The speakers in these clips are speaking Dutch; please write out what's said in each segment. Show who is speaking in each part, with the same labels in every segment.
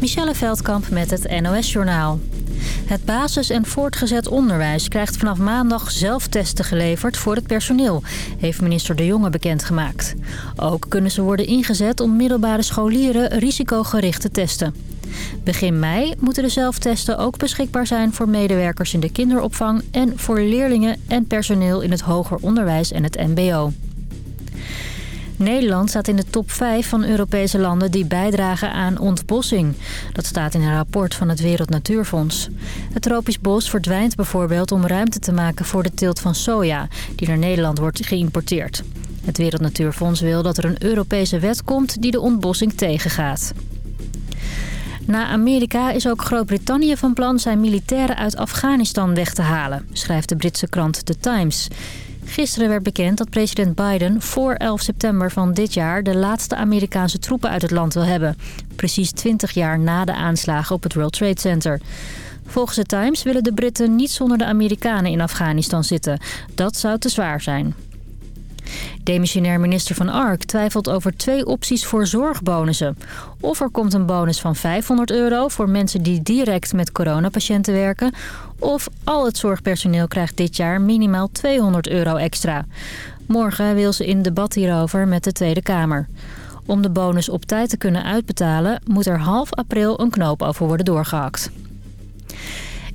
Speaker 1: Michelle Veldkamp met het NOS-journaal. Het basis- en voortgezet onderwijs krijgt vanaf maandag zelftesten geleverd voor het personeel, heeft minister De Jonge bekendgemaakt. Ook kunnen ze worden ingezet om middelbare scholieren risicogericht te testen. Begin mei moeten de zelftesten ook beschikbaar zijn voor medewerkers in de kinderopvang... en voor leerlingen en personeel in het hoger onderwijs en het mbo. Nederland staat in de top 5 van Europese landen die bijdragen aan ontbossing. Dat staat in een rapport van het Wereld Natuurfonds. Het tropisch bos verdwijnt bijvoorbeeld om ruimte te maken voor de teelt van soja... die naar Nederland wordt geïmporteerd. Het Wereld Natuurfonds wil dat er een Europese wet komt die de ontbossing tegengaat. Na Amerika is ook Groot-Brittannië van plan zijn militairen uit Afghanistan weg te halen, schrijft de Britse krant The Times. Gisteren werd bekend dat president Biden voor 11 september van dit jaar... de laatste Amerikaanse troepen uit het land wil hebben. Precies 20 jaar na de aanslagen op het World Trade Center. Volgens The Times willen de Britten niet zonder de Amerikanen in Afghanistan zitten. Dat zou te zwaar zijn. Demissionair minister Van Ark twijfelt over twee opties voor zorgbonussen. Of er komt een bonus van 500 euro voor mensen die direct met coronapatiënten werken... of al het zorgpersoneel krijgt dit jaar minimaal 200 euro extra. Morgen wil ze in debat hierover met de Tweede Kamer. Om de bonus op tijd te kunnen uitbetalen... moet er half april een knoop over worden doorgehakt.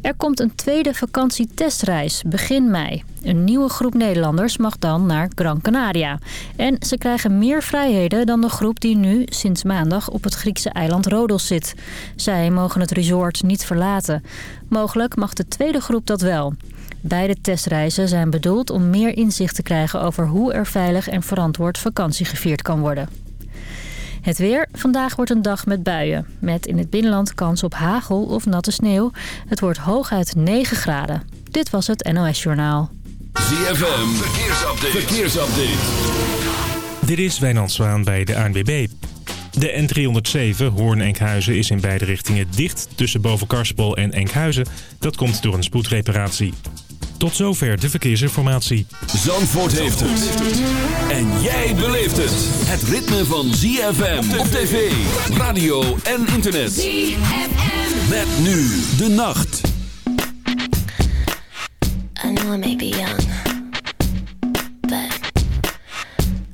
Speaker 1: Er komt een tweede vakantietestreis begin mei. Een nieuwe groep Nederlanders mag dan naar Gran Canaria. En ze krijgen meer vrijheden dan de groep die nu sinds maandag op het Griekse eiland Rodos zit. Zij mogen het resort niet verlaten. Mogelijk mag de tweede groep dat wel. Beide testreizen zijn bedoeld om meer inzicht te krijgen over hoe er veilig en verantwoord vakantie gevierd kan worden. Het weer. Vandaag wordt een dag met buien. Met in het binnenland kans op hagel of natte sneeuw. Het wordt hooguit 9 graden. Dit was het NOS Journaal.
Speaker 2: ZFM. Verkeersupdate. Verkeersupdate.
Speaker 3: Dit is Wijnand Zwaan bij de ANWB. De N307 Hoorn-Enkhuizen is in beide richtingen dicht tussen Bovenkarspel en Enkhuizen. Dat komt door een spoedreparatie. Tot zover de verkeersinformatie.
Speaker 2: Zandvoort heeft het. En jij beleeft het. Het ritme van ZFM op tv, radio en internet. ZFM. Met nu de nacht.
Speaker 4: I know I may be young. But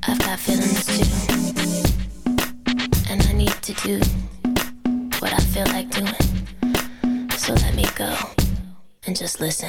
Speaker 4: I've got feelings too. And I need to do what I feel like doing. So let me go and just listen.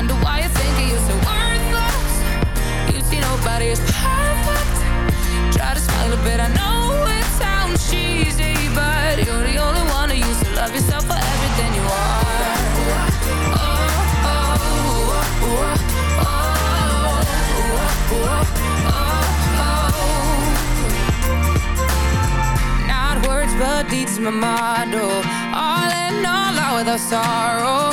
Speaker 5: Wonder why you think you're so worthless. You see nobody is perfect. Try to smile a bit, I know it sounds cheesy, but you're the only one who used to love yourself for everything you are. Oh, oh, oh, oh, oh, oh, oh, oh. Not words, but deeds, my motto. All in all, out without sorrow.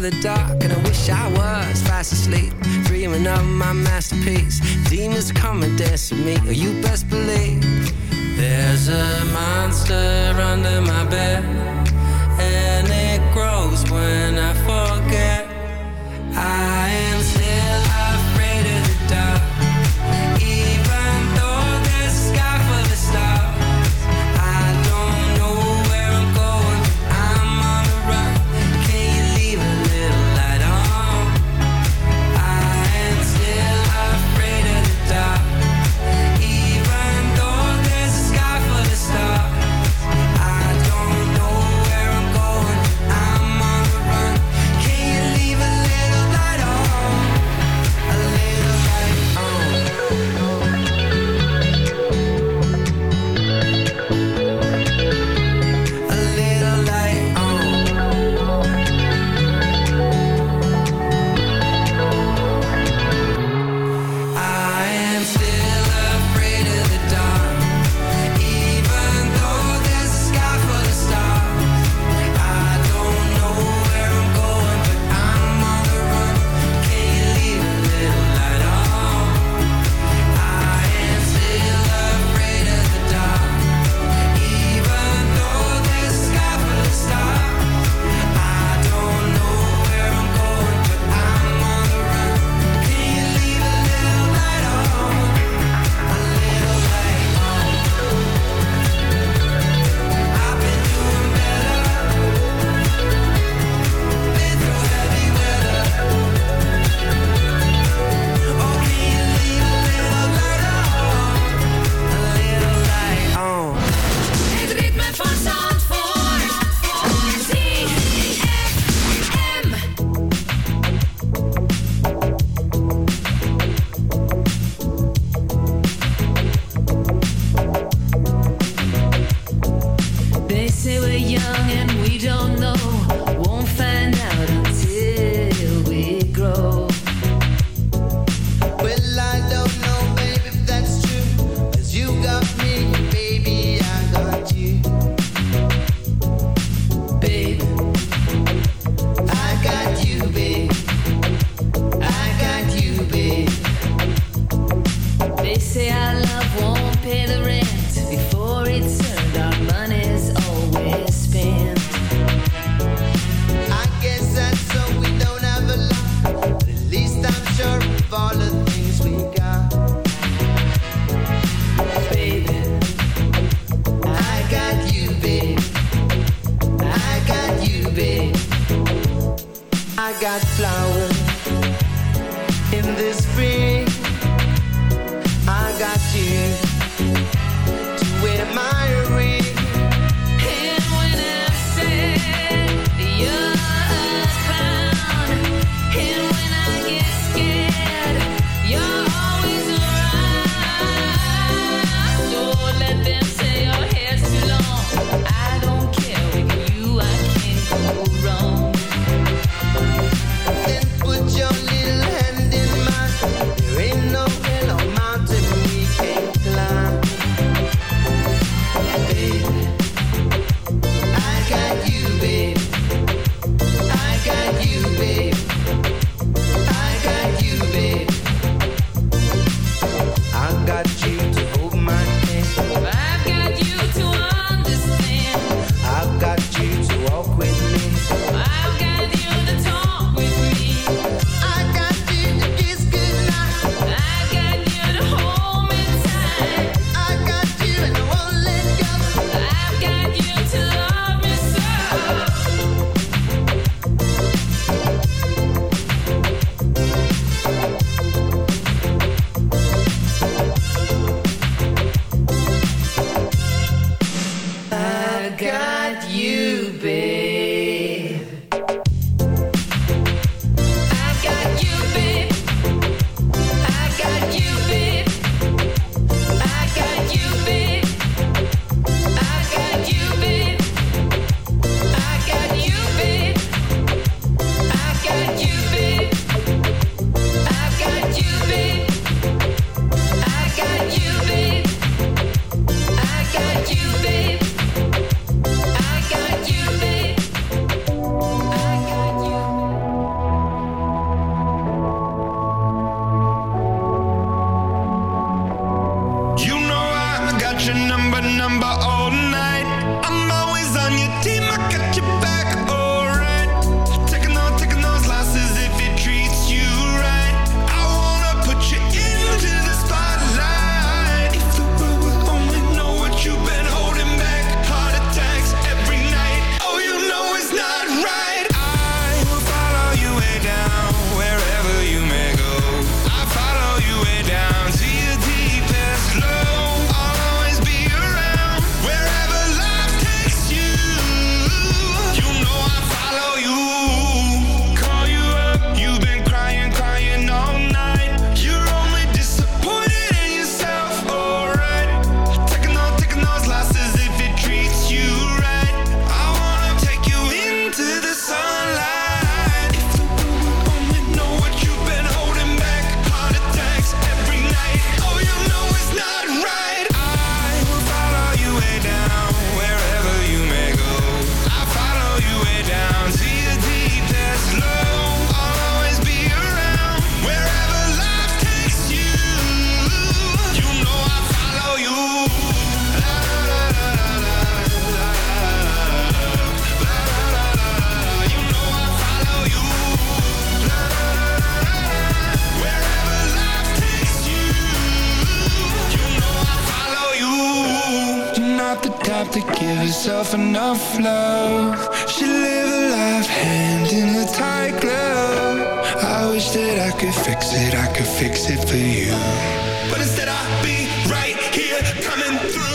Speaker 5: the
Speaker 6: dark, and I wish I was fast asleep. Dreaming of my masterpiece. Demons come and dance with me, or you best believe. There's a monster under my bed, and
Speaker 7: not the type to give herself enough love. She live a life hand in a tight glove. I wish that I could fix it, I could fix it for you. But instead I'll be right here coming through.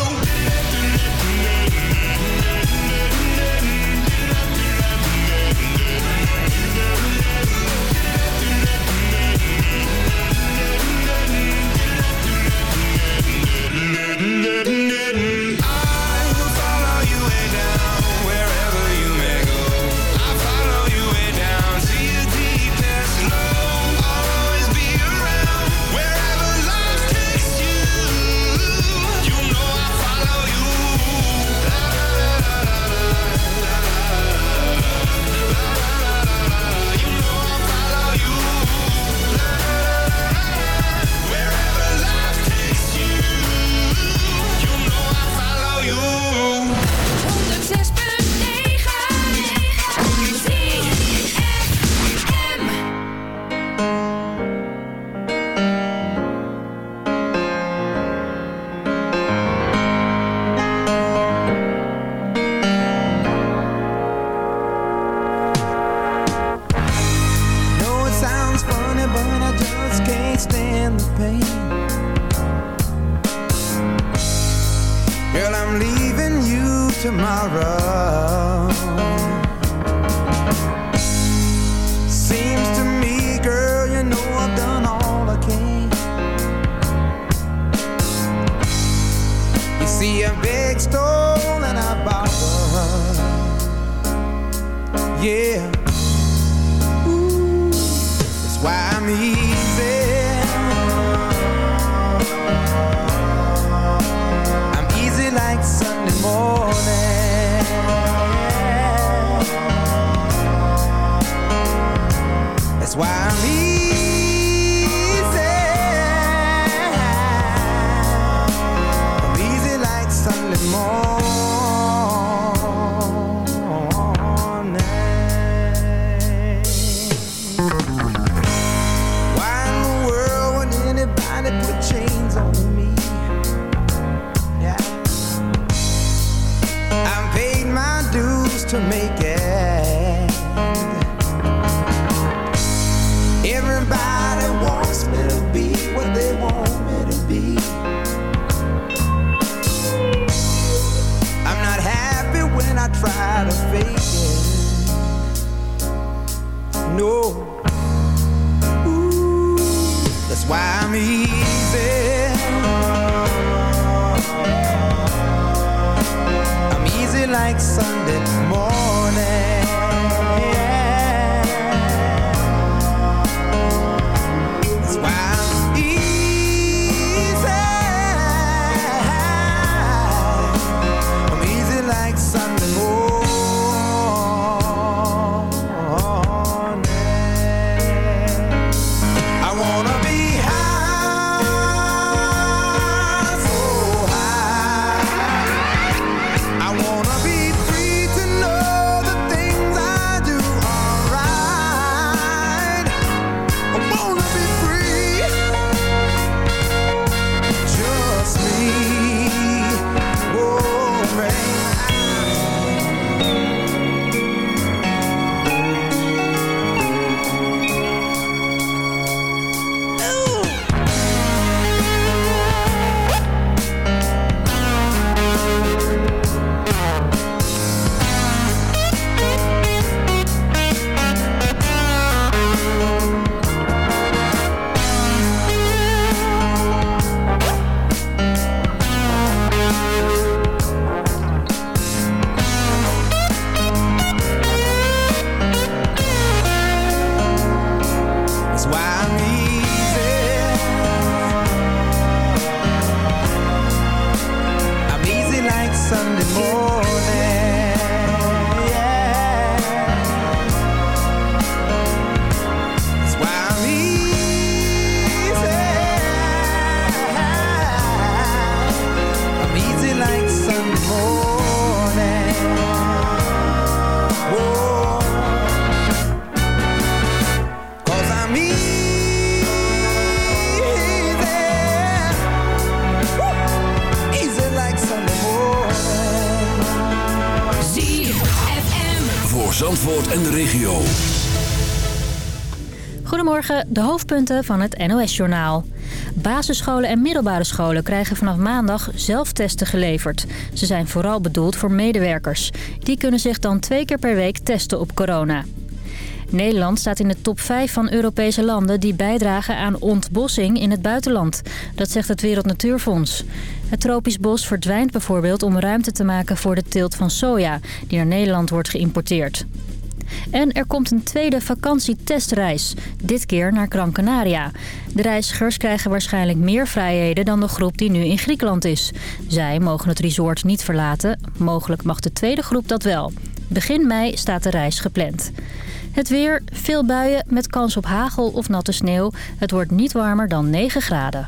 Speaker 8: easy
Speaker 1: hoofdpunten van het NOS-journaal. Basisscholen en middelbare scholen krijgen vanaf maandag zelftesten geleverd. Ze zijn vooral bedoeld voor medewerkers. Die kunnen zich dan twee keer per week testen op corona. Nederland staat in de top 5 van Europese landen die bijdragen aan ontbossing in het buitenland. Dat zegt het Wereld Natuurfonds. Het tropisch bos verdwijnt bijvoorbeeld om ruimte te maken voor de teelt van soja... die naar Nederland wordt geïmporteerd. En er komt een tweede vakantietestreis, dit keer naar Gran Canaria. De reizigers krijgen waarschijnlijk meer vrijheden dan de groep die nu in Griekenland is. Zij mogen het resort niet verlaten, mogelijk mag de tweede groep dat wel. Begin mei staat de reis gepland. Het weer, veel buien met kans op hagel of natte sneeuw. Het wordt niet warmer dan 9 graden.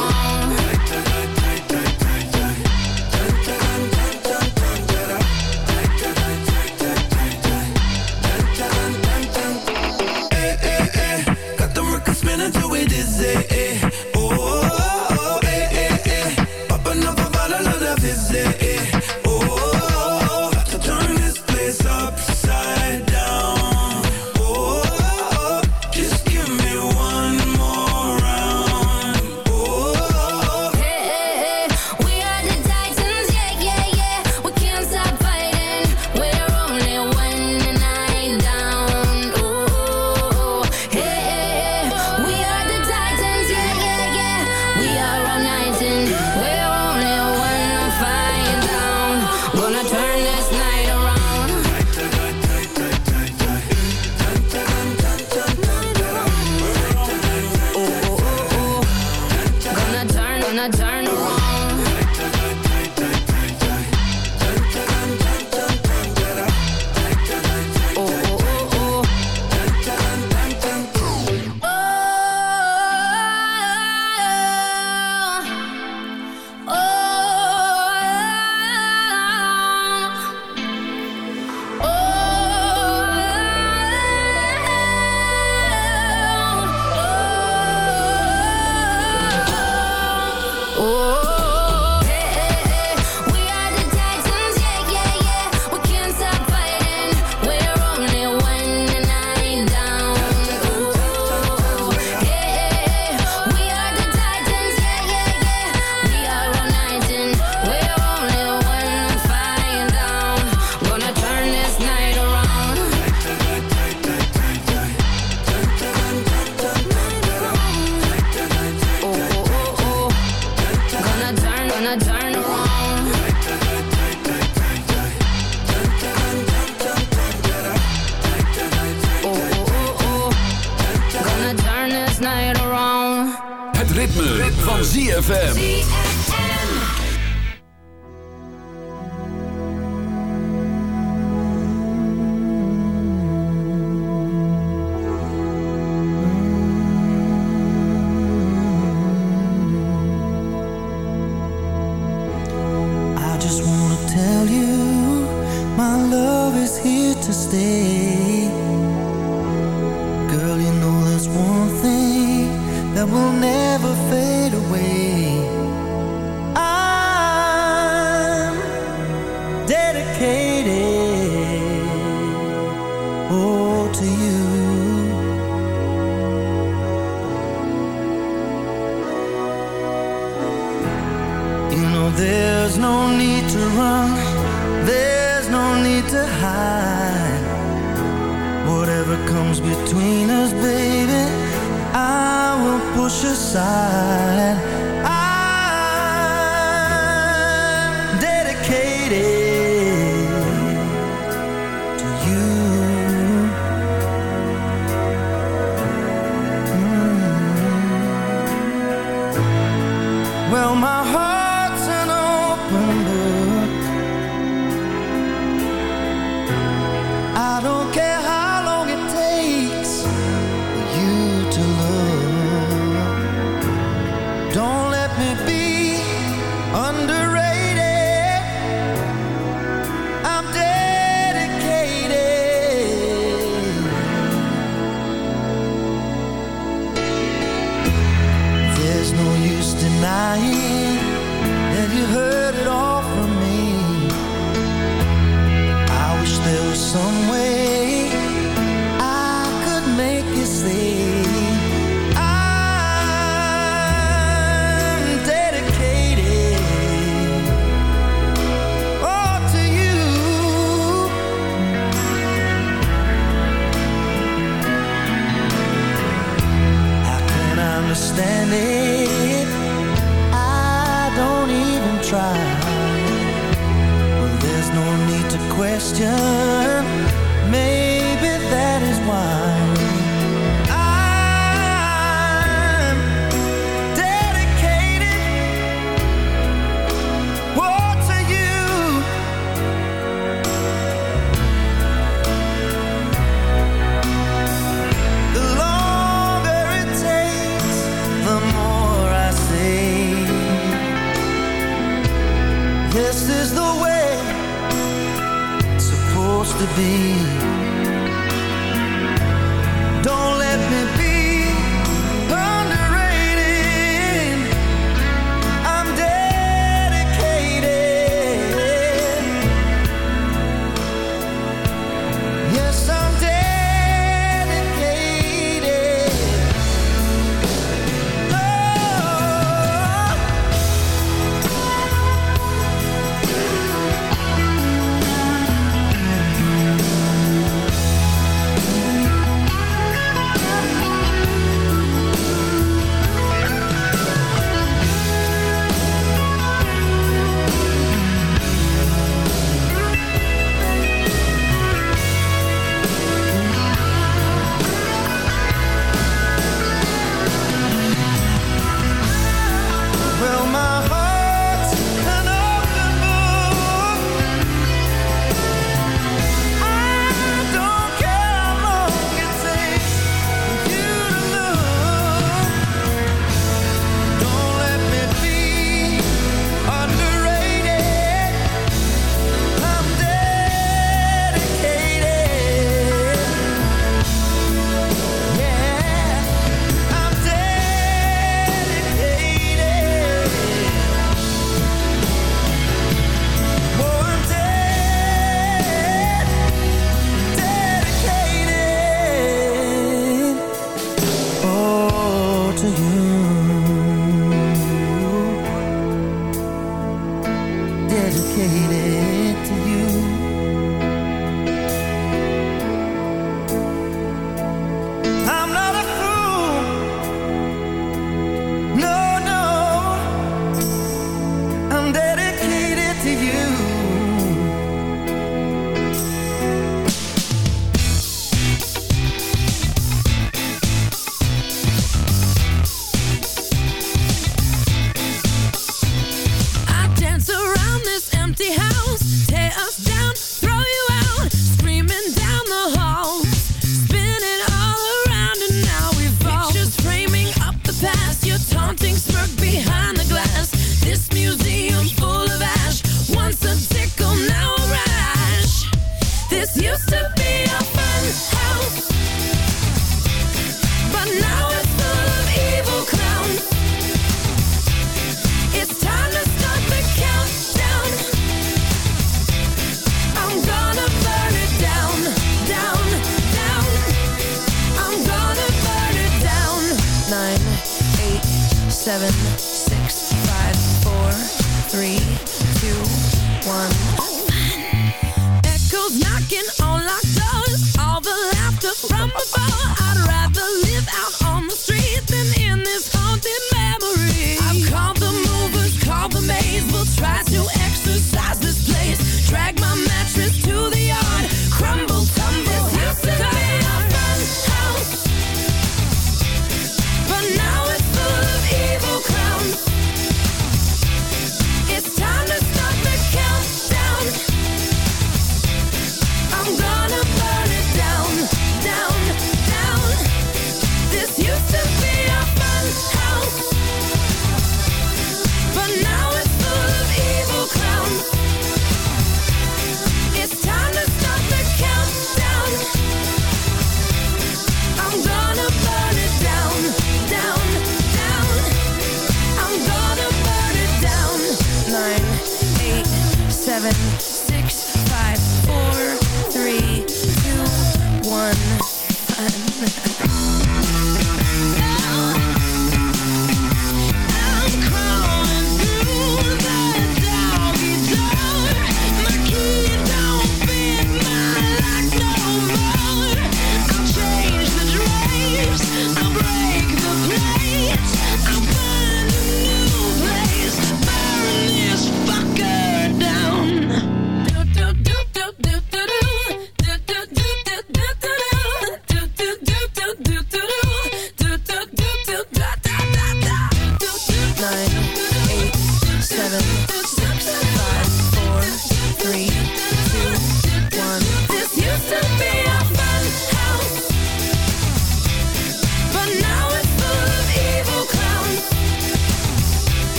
Speaker 9: why